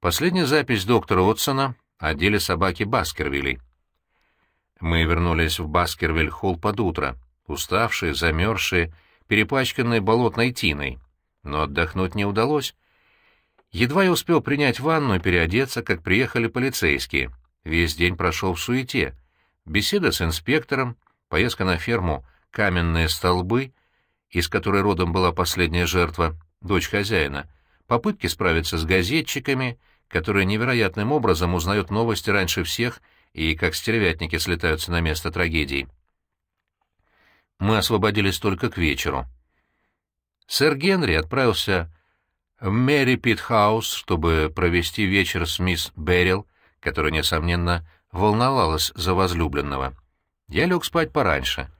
Последняя запись доктора Отсона о деле собаки Баскервилей. Мы вернулись в Баскервиль-холл под утро, уставшие, замерзшие, перепачканные болотной тиной. Но отдохнуть не удалось. Едва я успел принять ванну и переодеться, как приехали полицейские. Весь день прошел в суете. Беседа с инспектором, поездка на ферму «Каменные столбы», из которой родом была последняя жертва, дочь хозяина, попытки справиться с газетчиками, которые невероятным образом узнают новости раньше всех и как стервятники слетаются на место трагедии. Мы освободились только к вечеру. Сэр Генри отправился в Мэри Пит Хаус, чтобы провести вечер с мисс Беррил, которая, несомненно, волновалась за возлюбленного. Я лег спать пораньше.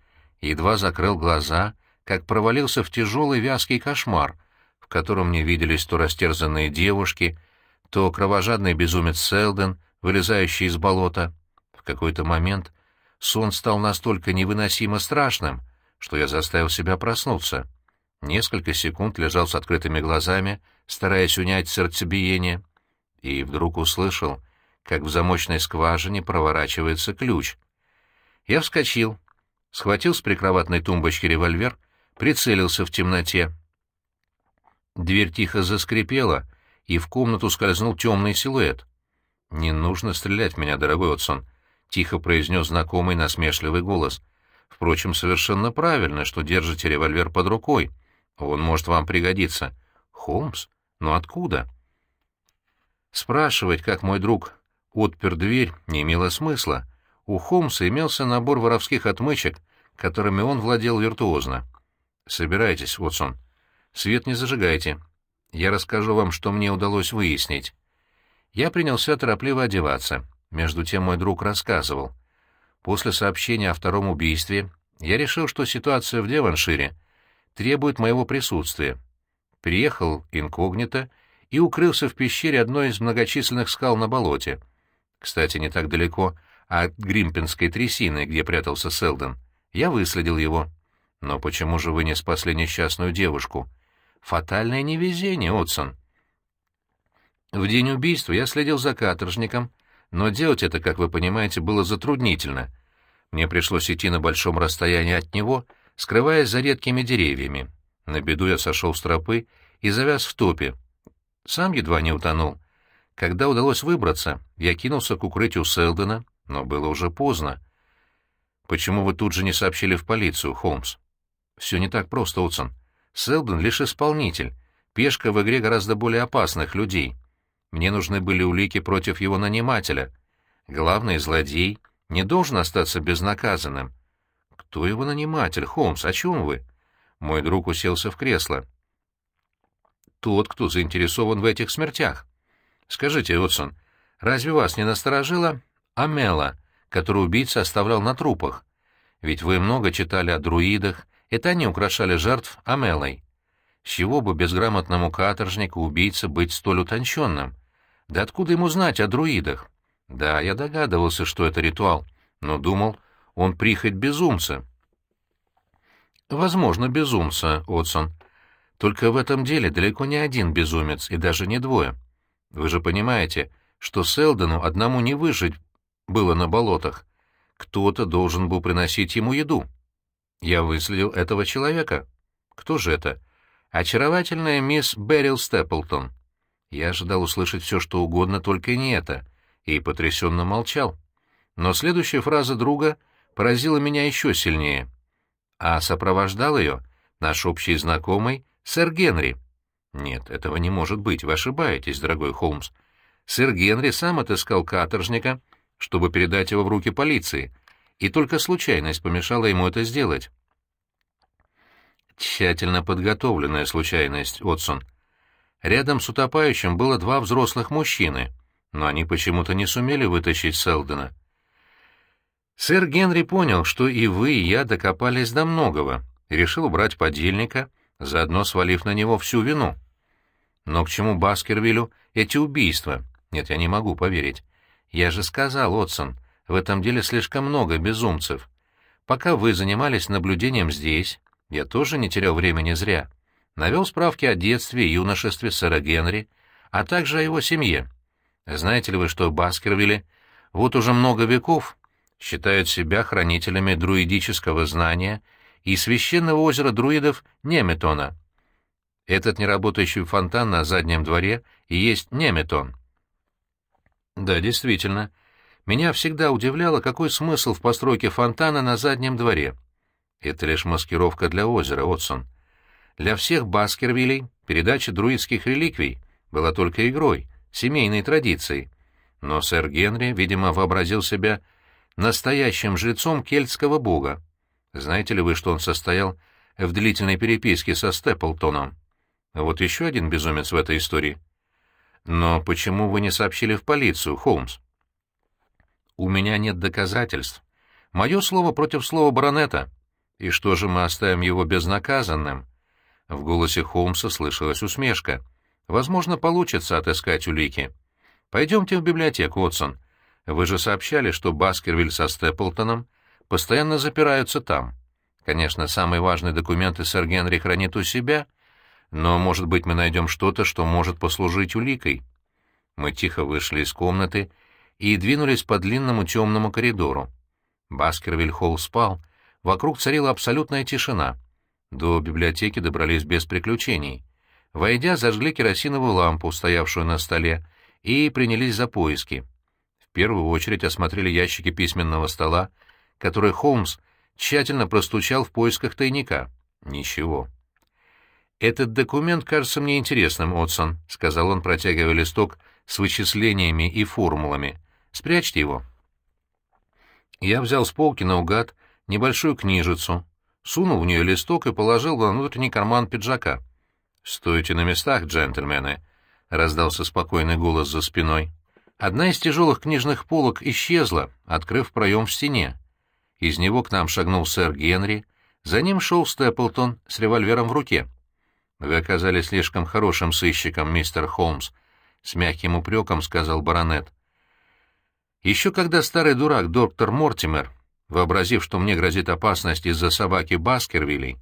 Едва закрыл глаза, как провалился в тяжелый вязкий кошмар, в котором мне виделись то растерзанные девушки, то кровожадный безумец Селден, вылезающий из болота. В какой-то момент сон стал настолько невыносимо страшным, что я заставил себя проснуться. Несколько секунд лежал с открытыми глазами, стараясь унять сердцебиение, и вдруг услышал, как в замочной скважине проворачивается ключ. Я вскочил, схватил с прикроватной тумбочки револьвер, прицелился в темноте. Дверь тихо заскрипела, и в комнату скользнул темный силуэт. «Не нужно стрелять в меня, дорогой Отсон», — тихо произнес знакомый насмешливый голос. «Впрочем, совершенно правильно, что держите револьвер под рукой. Он может вам пригодиться». «Холмс? Но откуда?» Спрашивать, как мой друг отпер дверь, не имело смысла. У Холмса имелся набор воровских отмычек, которыми он владел виртуозно. «Собирайтесь, Уотсон. Свет не зажигайте. Я расскажу вам, что мне удалось выяснить». Я принялся торопливо одеваться. Между тем мой друг рассказывал. После сообщения о втором убийстве я решил, что ситуация в Деваншире требует моего присутствия. Приехал инкогнито и укрылся в пещере одной из многочисленных скал на болоте. Кстати, не так далеко от Гримпинской трясины, где прятался Селден. Я выследил его. Но почему же вы не спасли несчастную девушку? Фатальное невезение, Отсон. В день убийства я следил за каторжником, но делать это, как вы понимаете, было затруднительно. Мне пришлось идти на большом расстоянии от него, скрываясь за редкими деревьями. На беду я сошел с тропы и завяз в топе. Сам едва не утонул. Когда удалось выбраться, я кинулся к укрытию Селдена, но было уже поздно. «Почему вы тут же не сообщили в полицию, Холмс?» «Все не так просто, Утсон. Селден — лишь исполнитель, пешка в игре гораздо более опасных людей. Мне нужны были улики против его нанимателя. Главный злодей не должен остаться безнаказанным. Кто его наниматель, Холмс, о чем вы? Мой друг уселся в кресло. Тот, кто заинтересован в этих смертях. Скажите, Отсон, разве вас не насторожила Амела, которую убийца оставлял на трупах? Ведь вы много читали о друидах, это они украшали жертв Амелой. С чего бы безграмотному каторжнику убийце быть столь утонченным? Да откуда ему знать о друидах? Да, я догадывался, что это ритуал, но думал, он прихоть безумца. Возможно, безумца, Отсон. Только в этом деле далеко не один безумец, и даже не двое. Вы же понимаете, что Селдену одному не выжить было на болотах. Кто-то должен был приносить ему еду. Я выследил этого человека. Кто же это? очаровательная мисс Берил Степлтон. Я ожидал услышать все, что угодно, только не это, и потрясенно молчал. Но следующая фраза друга поразила меня еще сильнее. А сопровождал ее наш общий знакомый сэр Генри. Нет, этого не может быть, вы ошибаетесь, дорогой Холмс. Сэр Генри сам отыскал каторжника, чтобы передать его в руки полиции, и только случайность помешала ему это сделать. Тщательно подготовленная случайность, Отсон. Рядом с утопающим было два взрослых мужчины, но они почему-то не сумели вытащить Селдена. Сэр Генри понял, что и вы, и я докопались до многого, и решил убрать подельника, заодно свалив на него всю вину. Но к чему Баскервилю эти убийства? Нет, я не могу поверить. Я же сказал, Отсон, в этом деле слишком много безумцев. Пока вы занимались наблюдением здесь, я тоже не терял времени зря. Навел справки о детстве и юношестве сэра Генри, а также о его семье. Знаете ли вы, что Баскервилли вот уже много веков считают себя хранителями друидического знания и священного озера друидов Неметона? Этот неработающий фонтан на заднем дворе и есть Неметон. Да, действительно. Меня всегда удивляло, какой смысл в постройке фонтана на заднем дворе. Это лишь маскировка для озера, Отсон. Для всех Баскервилей передача друидских реликвий была только игрой, семейной традицией. Но сэр Генри, видимо, вообразил себя настоящим жрецом кельтского бога. Знаете ли вы, что он состоял в длительной переписке со Степлтоном? Вот еще один безумец в этой истории. Но почему вы не сообщили в полицию, Холмс? У меня нет доказательств. Мое слово против слова баронета. И что же мы оставим его безнаказанным? В голосе Холмса слышалась усмешка. Возможно, получится отыскать улики. Пойдемте в библиотеку, Отсон. Вы же сообщали, что Баскервиль со Степлтоном постоянно запираются там. Конечно, самые важные документы сэр Генри хранит у себя, но, может быть, мы найдем что-то, что может послужить уликой. Мы тихо вышли из комнаты и двинулись по длинному темному коридору. Баскервиль Холл спал, вокруг царила абсолютная тишина. До библиотеки добрались без приключений. Войдя, зажгли керосиновую лампу, стоявшую на столе, и принялись за поиски. В первую очередь осмотрели ящики письменного стола, который Холмс тщательно простучал в поисках тайника. Ничего. «Этот документ кажется мне интересным, Отсон», — сказал он, протягивая листок с вычислениями и формулами. «Спрячьте его». Я взял с полки наугад небольшую книжицу, сунул в нее листок и положил во внутренний карман пиджака. «Стойте на местах, джентльмены», — раздался спокойный голос за спиной. Одна из тяжелых книжных полок исчезла, открыв проем в стене. Из него к нам шагнул сэр Генри, за ним шел Степлтон с револьвером в руке. «Вы оказались слишком хорошим сыщиком, мистер Холмс», — с мягким упреком сказал баронет. «Еще когда старый дурак доктор Мортимер, вообразив, что мне грозит опасность из-за собаки Баскервилей,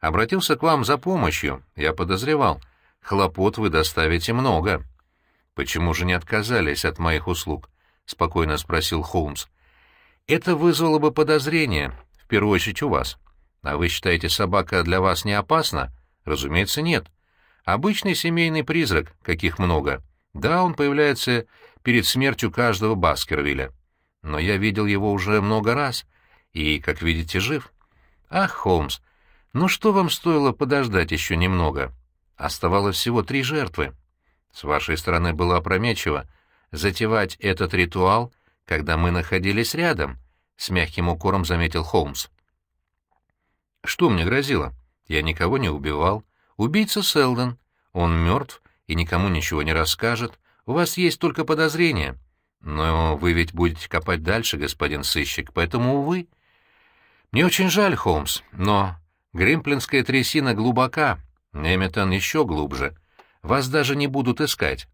обратился к вам за помощью, я подозревал, хлопот вы доставите много». «Почему же не отказались от моих услуг?» — спокойно спросил Холмс. «Это вызвало бы подозрение, в первую очередь у вас. А вы считаете, собака для вас не опасна?» Разумеется, нет. Обычный семейный призрак, каких много. Да, он появляется перед смертью каждого Баскервилля. Но я видел его уже много раз, и, как видите, жив. Ах, Холмс, ну что вам стоило подождать еще немного? Оставалось всего три жертвы. С вашей стороны было опрометчиво затевать этот ритуал, когда мы находились рядом, — с мягким укором заметил Холмс. Что мне грозило? Я никого не убивал. Убийца Селдон. Он мертв и никому ничего не расскажет. У вас есть только подозрения. Но вы ведь будете копать дальше, господин сыщик, поэтому, увы. Мне очень жаль, Холмс, но Гримплинская трясина глубока, Неметон еще глубже. Вас даже не будут искать.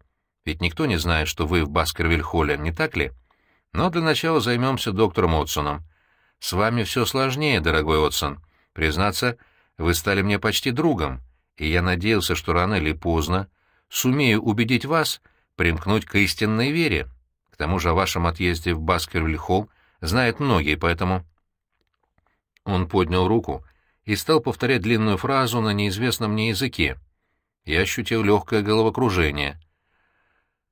Ведь никто не знает, что вы в Баскервиль-холле, не так ли? Но для начала займемся доктором Отсоном. С вами все сложнее, дорогой Отсон. Признаться, вы стали мне почти другом, и я надеялся, что рано или поздно сумею убедить вас примкнуть к истинной вере. К тому же о вашем отъезде в Баскервиль-Холл знают многие, поэтому...» Он поднял руку и стал повторять длинную фразу на неизвестном мне языке. Я ощутил легкое головокружение.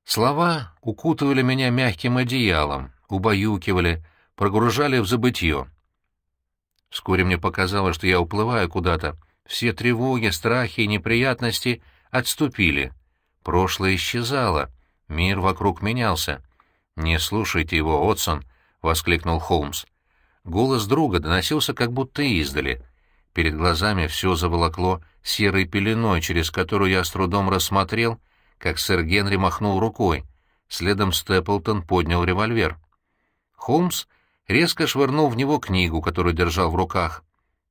Слова укутывали меня мягким одеялом, убаюкивали, прогружали в забытье. Вскоре мне показалось, что я уплываю куда-то. Все тревоги, страхи и неприятности отступили. Прошлое исчезало. Мир вокруг менялся. «Не слушайте его, Отсон!» — воскликнул Холмс. Голос друга доносился как будто издали. Перед глазами все заволокло серой пеленой, через которую я с трудом рассмотрел, как сэр Генри махнул рукой. Следом Степлтон поднял револьвер. Холмс резко швырнул в него книгу, которую держал в руках.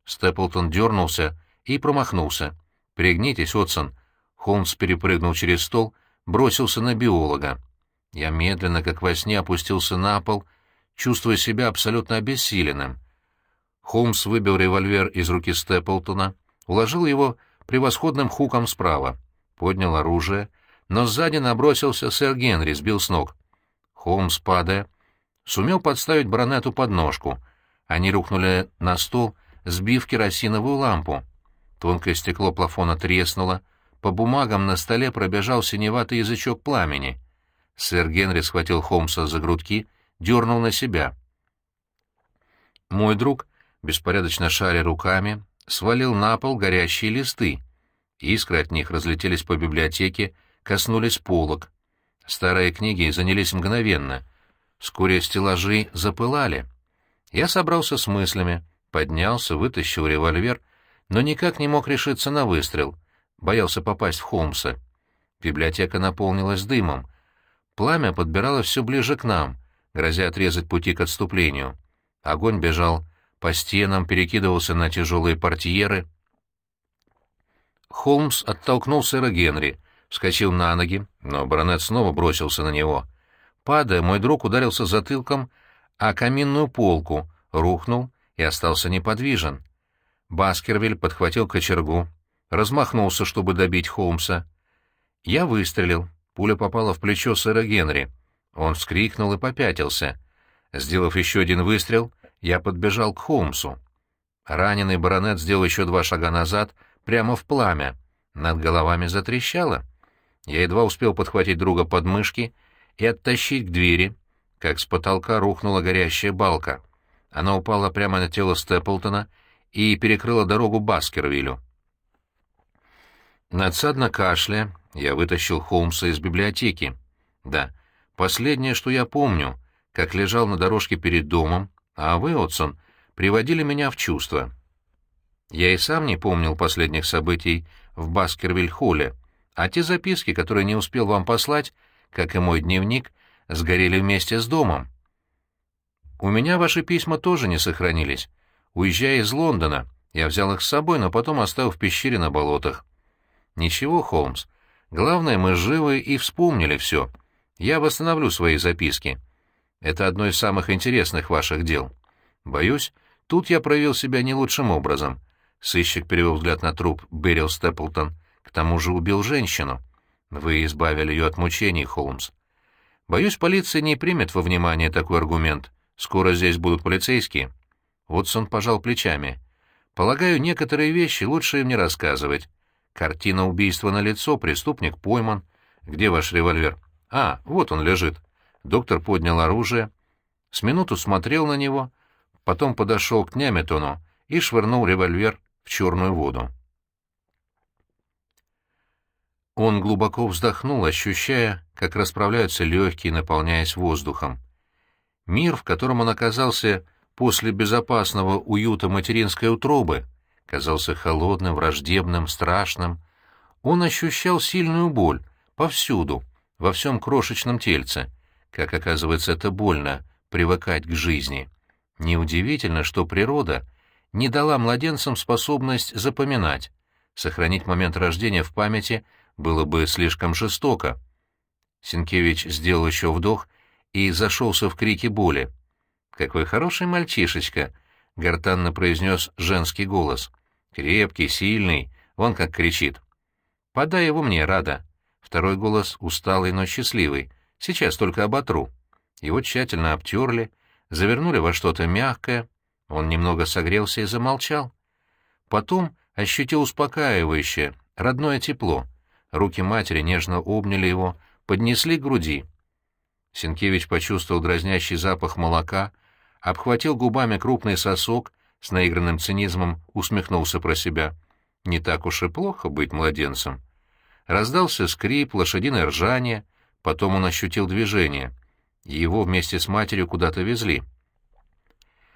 Степлтон дернулся и промахнулся. «Пригнитесь, Отсон!» Холмс перепрыгнул через стол, бросился на биолога. Я медленно, как во сне, опустился на пол, чувствуя себя абсолютно обессиленным. Холмс выбил револьвер из руки Степлтона, уложил его превосходным хуком справа, поднял оружие, но сзади набросился сэр Генри, сбил с ног. Холмс, падая, сумел подставить баронету подножку. Они рухнули на стол, сбив керосиновую лампу. Тонкое стекло плафона треснуло, по бумагам на столе пробежал синеватый язычок пламени. Сэр Генри схватил Холмса за грудки, дернул на себя. Мой друг, беспорядочно шаря руками, свалил на пол горящие листы. Искры от них разлетелись по библиотеке, коснулись полок. Старые книги занялись мгновенно. Вскоре стеллажи запылали. Я собрался с мыслями, поднялся, вытащил револьвер, но никак не мог решиться на выстрел. Боялся попасть в Холмса. Библиотека наполнилась дымом. Пламя подбиралось все ближе к нам, грозя отрезать пути к отступлению. Огонь бежал по стенам, перекидывался на тяжелые портьеры. Холмс оттолкнул сэра Генри, вскочил на ноги, но баронет снова бросился на него. Падая, мой друг ударился затылком о каминную полку, рухнул и остался неподвижен. Баскервиль подхватил кочергу, размахнулся, чтобы добить Холмса. Я выстрелил. Пуля попала в плечо сэра Генри. Он вскрикнул и попятился. Сделав еще один выстрел, я подбежал к Холмсу. Раненый баронет сделал еще два шага назад, прямо в пламя. Над головами затрещало. Я едва успел подхватить друга под мышки и оттащить к двери, как с потолка рухнула горящая балка. Она упала прямо на тело Степлтона и перекрыла дорогу Баскервилю. Надсадно кашля, я вытащил Холмса из библиотеки. Да, последнее, что я помню, как лежал на дорожке перед домом, а вы, Отсон, приводили меня в чувство. Я и сам не помнил последних событий в Баскервиль-холле, а те записки, которые не успел вам послать, как и мой дневник, сгорели вместе с домом. У меня ваши письма тоже не сохранились. Уезжая из Лондона, я взял их с собой, но потом оставил в пещере на болотах. Ничего, Холмс. Главное, мы живы и вспомнили все. Я восстановлю свои записки. Это одно из самых интересных ваших дел. Боюсь, тут я проявил себя не лучшим образом. Сыщик перевел взгляд на труп Берил Степлтон. К тому же убил женщину. Вы избавили ее от мучений, Холмс. Боюсь, полиция не примет во внимание такой аргумент. Скоро здесь будут полицейские. Вотсон пожал плечами. Полагаю, некоторые вещи лучше им не рассказывать. Картина убийства на лицо, преступник пойман. Где ваш револьвер? А, вот он лежит. Доктор поднял оружие, с минуту смотрел на него, потом подошел к Няметону и швырнул револьвер в черную воду. Он глубоко вздохнул, ощущая, как расправляются легкие, наполняясь воздухом. Мир, в котором он оказался после безопасного уюта материнской утробы, казался холодным, враждебным, страшным. Он ощущал сильную боль повсюду, во всем крошечном тельце. Как оказывается, это больно — привыкать к жизни. Неудивительно, что природа не дала младенцам способность запоминать. Сохранить момент рождения в памяти было бы слишком жестоко. Сенкевич сделал еще вдох и зашелся в крике боли. «Какой хороший мальчишечка!» — гортанно произнес женский голос. «Крепкий, сильный, вон как кричит». «Подай его мне, Рада». Второй голос усталый, но счастливый. «Сейчас только оботру». Его тщательно обтерли, завернули во что-то мягкое. Он немного согрелся и замолчал. Потом ощутил успокаивающее, родное тепло. Руки матери нежно обняли его, поднесли к груди. Сенкевич почувствовал дразнящий запах молока, обхватил губами крупный сосок, с наигранным цинизмом усмехнулся про себя. Не так уж и плохо быть младенцем. Раздался скрип, лошадиное ржание, потом он ощутил движение. Его вместе с матерью куда-то везли.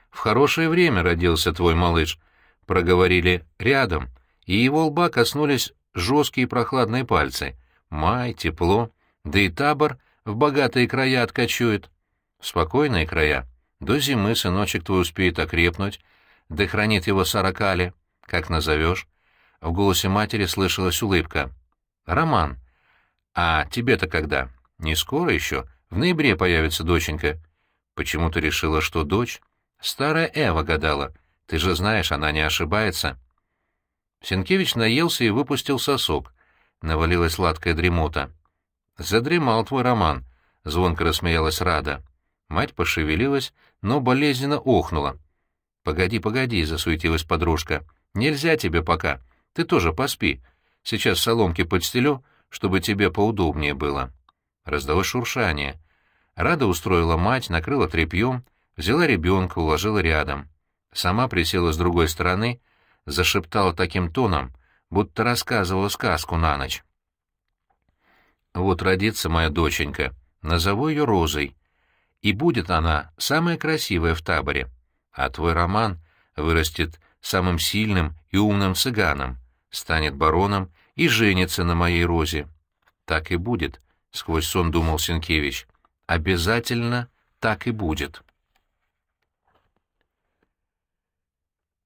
«В хорошее время родился твой малыш», — проговорили рядом, и его лба коснулись жесткие прохладные пальцы. Май, тепло, да и табор в богатые края откачует. Спокойные края. До зимы сыночек твой успеет окрепнуть, да хранит его сорокали, как назовешь. В голосе матери слышалась улыбка. «Роман, а тебе-то когда? Не скоро еще? В ноябре появится доченька». «Почему ты решила, что дочь?» «Старая Эва гадала. Ты же знаешь, она не ошибается». Сенкевич наелся и выпустил сосок. Навалилась сладкая дремота. Задремал твой роман, — звонко рассмеялась Рада. Мать пошевелилась, но болезненно охнула. «Погоди, погоди», — засуетилась подружка. «Нельзя тебе пока. Ты тоже поспи. Сейчас соломки подстелю, чтобы тебе поудобнее было». Раздалось шуршание. Рада устроила мать, накрыла тряпьем, взяла ребенка, уложила рядом. Сама присела с другой стороны, зашептала таким тоном, будто рассказывала сказку на ночь. «Вот родится моя доченька, назову ее Розой, и будет она самая красивая в таборе а твой роман вырастет самым сильным и умным цыганом, станет бароном и женится на моей розе. Так и будет, — сквозь сон думал Сенкевич. Обязательно так и будет.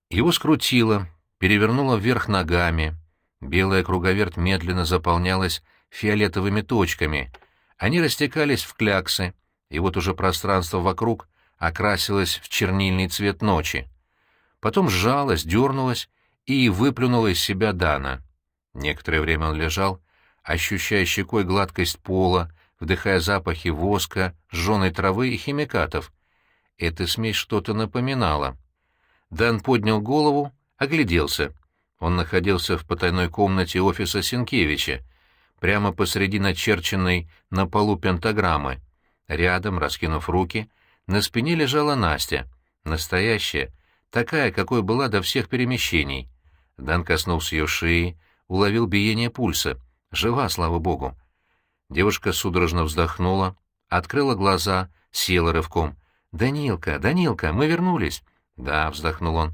Его скрутило, перевернуло вверх ногами. Белая круговерть медленно заполнялась фиолетовыми точками. Они растекались в кляксы, и вот уже пространство вокруг окрасилась в чернильный цвет ночи. Потом сжалась, дернулась и выплюнула из себя Дана. Некоторое время он лежал, ощущая щекой гладкость пола, вдыхая запахи воска, сжженной травы и химикатов. Эта смесь что-то напоминала. Дан поднял голову, огляделся. Он находился в потайной комнате офиса Сенкевича, прямо посреди начерченной на полу пентаграммы. Рядом, раскинув руки, — на спине лежала Настя, настоящая, такая, какой была до всех перемещений. Дан коснулся ее шеи, уловил биение пульса. Жива, слава богу. Девушка судорожно вздохнула, открыла глаза, села рывком. «Данилка, Данилка, мы вернулись!» «Да», — вздохнул он.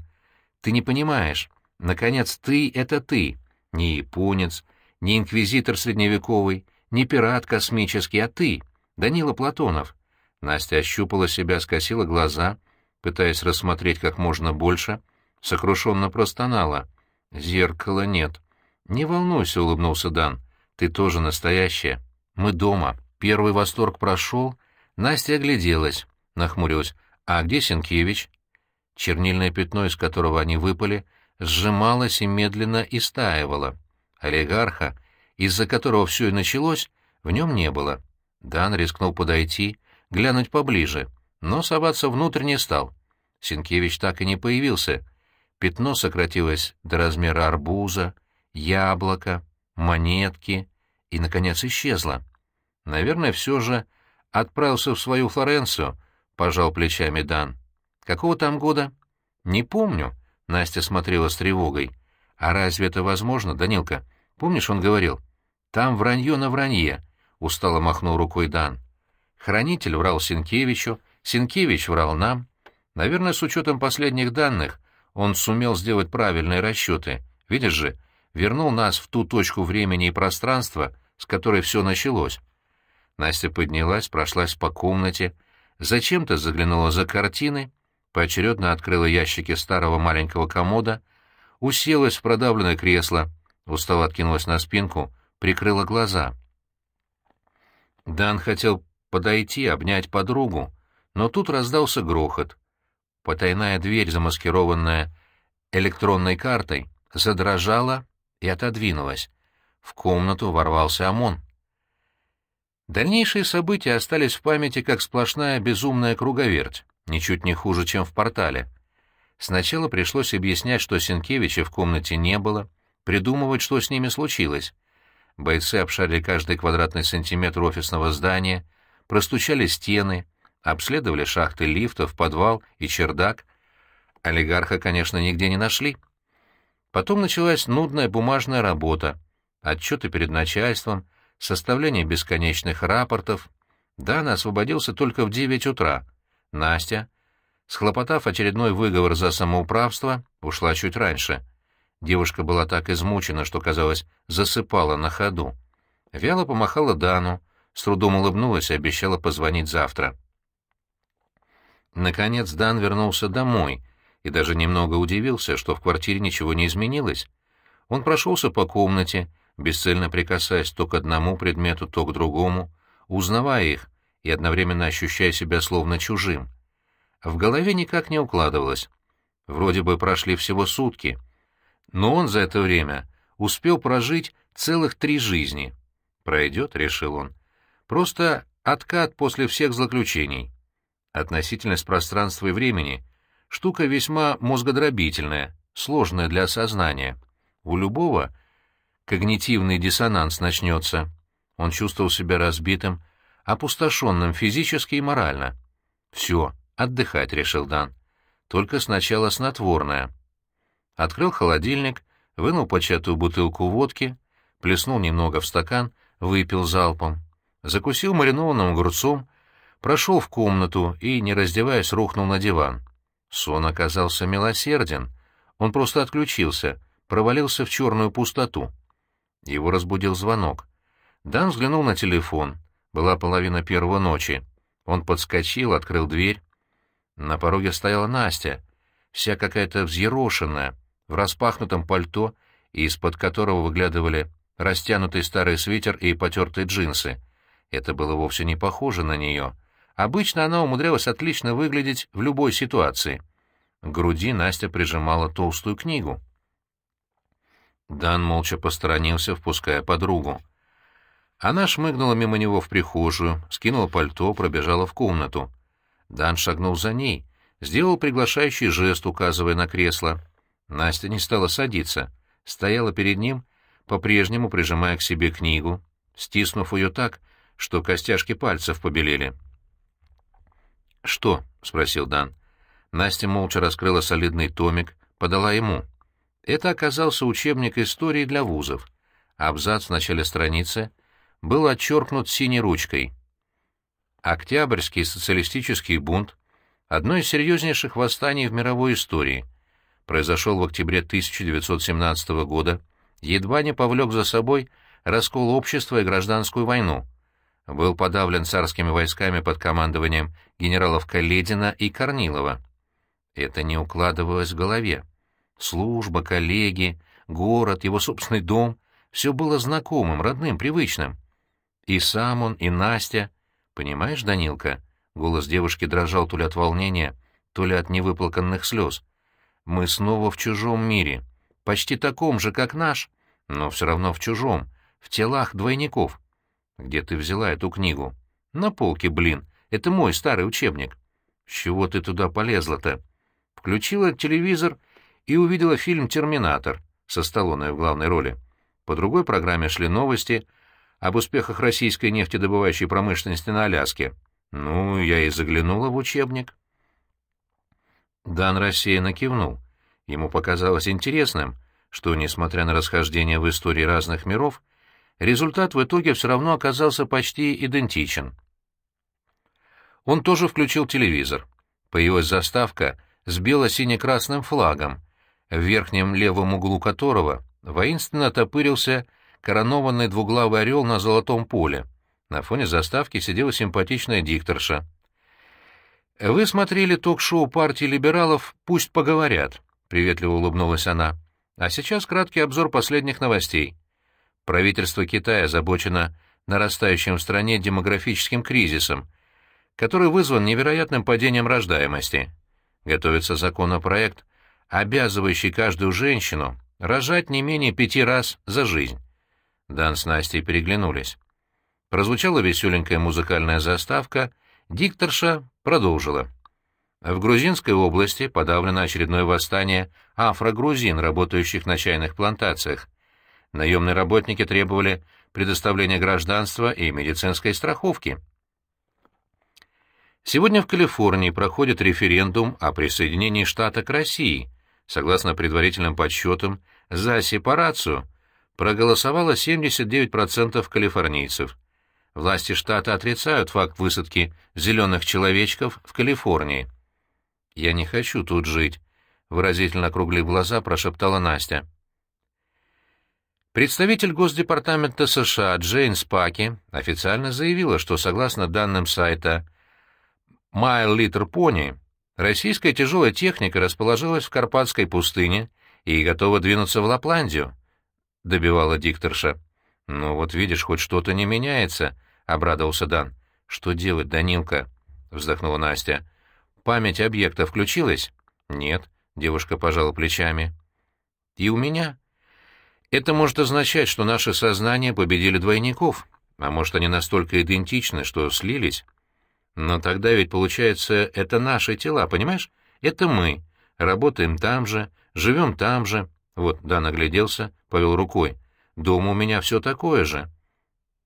«Ты не понимаешь. Наконец, ты — это ты. Не японец, не инквизитор средневековый, не пират космический, а ты, Данила Платонов. Настя ощупала себя, скосила глаза, пытаясь рассмотреть как можно больше, сокрушенно простонала. «Зеркала нет». «Не волнуйся», — улыбнулся Дан. «Ты тоже настоящая. Мы дома. Первый восторг прошел». Настя огляделась, нахмурилась. «А где Сенкевич?» Чернильное пятно, из которого они выпали, сжималось и медленно истаивало. Олигарха, из-за которого все и началось, в нем не было. Дан рискнул подойти, глянуть поближе, но соваться внутрь не стал. Сенкевич так и не появился. Пятно сократилось до размера арбуза, яблока, монетки и, наконец, исчезло. Наверное, все же отправился в свою Флоренцию, — пожал плечами Дан. Какого там года? Не помню, — Настя смотрела с тревогой. А разве это возможно, Данилка? Помнишь, он говорил? Там вранье на вранье, — устало махнул рукой Дан. Хранитель врал Сенкевичу, Сенкевич врал нам. Наверное, с учетом последних данных, он сумел сделать правильные расчеты. Видишь же, вернул нас в ту точку времени и пространства, с которой все началось. Настя поднялась, прошлась по комнате, зачем-то заглянула за картины, поочередно открыла ящики старого маленького комода, уселась в продавленное кресло, устало откинулась на спинку, прикрыла глаза. Дан хотел подойти, обнять подругу, но тут раздался грохот. Потайная дверь, замаскированная электронной картой, задрожала и отодвинулась. В комнату ворвался ОМОН. Дальнейшие события остались в памяти как сплошная безумная круговерть, ничуть не хуже, чем в портале. Сначала пришлось объяснять, что Сенкевича в комнате не было, придумывать, что с ними случилось. Бойцы обшарили каждый квадратный сантиметр офисного здания — простучали стены, обследовали шахты лифтов, подвал и чердак. Олигарха, конечно, нигде не нашли. Потом началась нудная бумажная работа, отчеты перед начальством, составление бесконечных рапортов. Дана освободился только в девять утра. Настя, схлопотав очередной выговор за самоуправство, ушла чуть раньше. Девушка была так измучена, что, казалось, засыпала на ходу. Вяло помахала Дану, с трудом улыбнулась и обещала позвонить завтра. Наконец Дан вернулся домой и даже немного удивился, что в квартире ничего не изменилось. Он прошелся по комнате, бесцельно прикасаясь то к одному предмету, то к другому, узнавая их и одновременно ощущая себя словно чужим. В голове никак не укладывалось. Вроде бы прошли всего сутки, но он за это время успел прожить целых три жизни. «Пройдет», — решил он, Просто откат после всех злоключений. Относительность пространства и времени — штука весьма мозгодробительная, сложная для осознания. У любого когнитивный диссонанс начнется. Он чувствовал себя разбитым, опустошенным физически и морально. «Все, отдыхать», — решил Дан. «Только сначала снотворное». Открыл холодильник, вынул початую бутылку водки, плеснул немного в стакан, выпил залпом. Закусил маринованным огурцом, прошел в комнату и, не раздеваясь, рухнул на диван. Сон оказался милосерден. Он просто отключился, провалился в черную пустоту. Его разбудил звонок. Дан взглянул на телефон. Была половина первого ночи. Он подскочил, открыл дверь. На пороге стояла Настя, вся какая-то взъерошенная, в распахнутом пальто, из-под которого выглядывали растянутый старый свитер и потертые джинсы. Это было вовсе не похоже на нее. Обычно она умудрялась отлично выглядеть в любой ситуации. К груди Настя прижимала толстую книгу. Дан молча посторонился, впуская подругу. Она шмыгнула мимо него в прихожую, скинула пальто, пробежала в комнату. Дан шагнул за ней, сделал приглашающий жест, указывая на кресло. Настя не стала садиться, стояла перед ним, по-прежнему прижимая к себе книгу, стиснув ее так, что костяшки пальцев побелели. «Что?» — спросил Дан. Настя молча раскрыла солидный томик, подала ему — это оказался учебник истории для вузов. Абзац в начале страницы был отчеркнут синей ручкой. Октябрьский социалистический бунт — одно из серьезнейших восстаний в мировой истории. Произошел в октябре 1917 года, едва не повлек за собой раскол общества и гражданскую войну. Был подавлен царскими войсками под командованием генералов Каледина и Корнилова. Это не укладывалось в голове. Служба, коллеги, город, его собственный дом — все было знакомым, родным, привычным. И сам он, и Настя. Понимаешь, Данилка? Голос девушки дрожал то ли от волнения, то ли от невыплаканных слез. Мы снова в чужом мире, почти таком же, как наш, но все равно в чужом, в телах двойников. Где ты взяла эту книгу? На полке, блин. Это мой старый учебник. С чего ты туда полезла-то? Включила телевизор и увидела фильм «Терминатор» со Сталлоне в главной роли. По другой программе шли новости об успехах российской нефтедобывающей промышленности на Аляске. Ну, я и заглянула в учебник. Дан рассеянно кивнул. Ему показалось интересным, что, несмотря на расхождение в истории разных миров, результат в итоге все равно оказался почти идентичен. Он тоже включил телевизор. Появилась заставка с бело-сине-красным флагом, в верхнем левом углу которого воинственно топырился коронованный двуглавый орел на золотом поле. На фоне заставки сидела симпатичная дикторша. «Вы смотрели ток-шоу партии либералов «Пусть поговорят», — приветливо улыбнулась она. «А сейчас краткий обзор последних новостей. Правительство Китая озабочено нарастающим в стране демографическим кризисом, который вызван невероятным падением рождаемости. Готовится законопроект обязывающий каждую женщину рожать не менее пяти раз за жизнь. Дан с Настей переглянулись. Прозвучала веселенькая музыкальная заставка, дикторша продолжила. В Грузинской области подавлено очередное восстание афро-грузин, работающих на чайных плантациях. Наемные работники требовали предоставления гражданства и медицинской страховки. Сегодня в Калифорнии проходит референдум о присоединении штата к России, согласно предварительным подсчетам, за сепарацию проголосовало 79% калифорнийцев. Власти штата отрицают факт высадки зеленых человечков в Калифорнии. «Я не хочу тут жить», — выразительно округлив глаза, прошептала Настя. Представитель Госдепартамента США Джейн Спаки официально заявила, что согласно данным сайта My Little Pony, Российская тяжелая техника расположилась в Карпатской пустыне и готова двинуться в Лапландию, — добивала дикторша. — Ну вот видишь, хоть что-то не меняется, — обрадовался Дан. — Что делать, Данилка? — вздохнула Настя. — Память объекта включилась? — Нет, — девушка пожала плечами. — И у меня? Это может означать, что наши сознания победили двойников. А может, они настолько идентичны, что слились? Но тогда ведь, получается, это наши тела, понимаешь? Это мы. Работаем там же, живем там же. Вот, да, нагляделся, повел рукой. Дома у меня все такое же.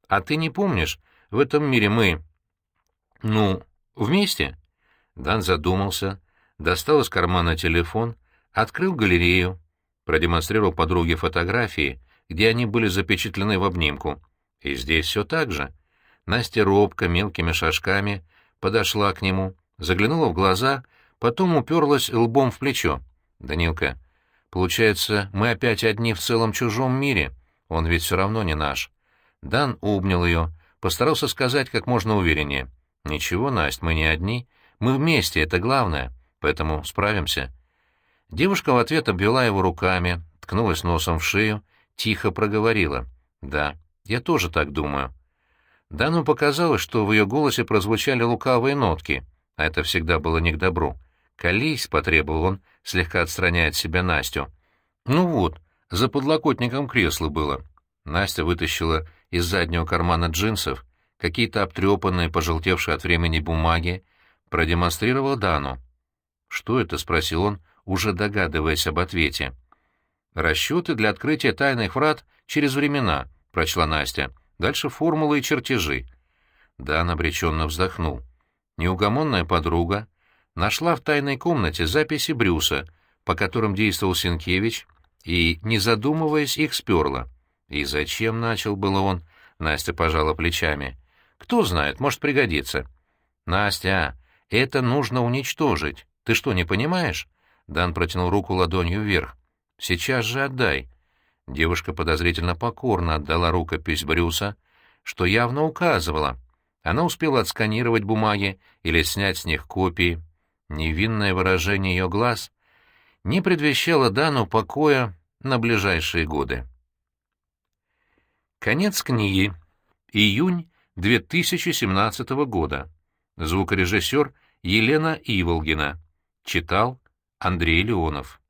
А ты не помнишь, в этом мире мы... Ну, вместе? Дан задумался, достал из кармана телефон, открыл галерею, продемонстрировал подруге фотографии, где они были запечатлены в обнимку. И здесь все так же. Настя робко, мелкими шажками подошла к нему, заглянула в глаза, потом уперлась лбом в плечо. «Данилка, получается, мы опять одни в целом чужом мире. Он ведь все равно не наш». Дан обнял ее, постарался сказать как можно увереннее. «Ничего, Настя, мы не одни. Мы вместе, это главное, поэтому справимся». Девушка в ответ обвела его руками, ткнулась носом в шею, тихо проговорила. «Да, я тоже так думаю». Дану показалось, что в ее голосе прозвучали лукавые нотки, а это всегда было не к добру. «Колись», — потребовал он, слегка отстраняя от себя Настю. «Ну вот, за подлокотником кресла было». Настя вытащила из заднего кармана джинсов какие-то обтрепанные, пожелтевшие от времени бумаги, продемонстрировала Дану. «Что это?» — спросил он, уже догадываясь об ответе. «Расчеты для открытия тайных врат через времена», — прочла Настя. «Дальше формулы и чертежи». Дан обреченно вздохнул. Неугомонная подруга нашла в тайной комнате записи Брюса, по которым действовал Сенкевич, и, не задумываясь, их сперла. «И зачем?» — начал было он. Настя пожала плечами. «Кто знает, может пригодиться». «Настя, это нужно уничтожить. Ты что, не понимаешь?» Дан протянул руку ладонью вверх. «Сейчас же отдай». Девушка подозрительно покорно отдала рукопись Брюса, что явно указывала. Она успела отсканировать бумаги или снять с них копии. Невинное выражение ее глаз не предвещало Дану покоя на ближайшие годы. Конец книги. Июнь 2017 года. Звукорежиссер Елена Иволгина. Читал Андрей Леонов.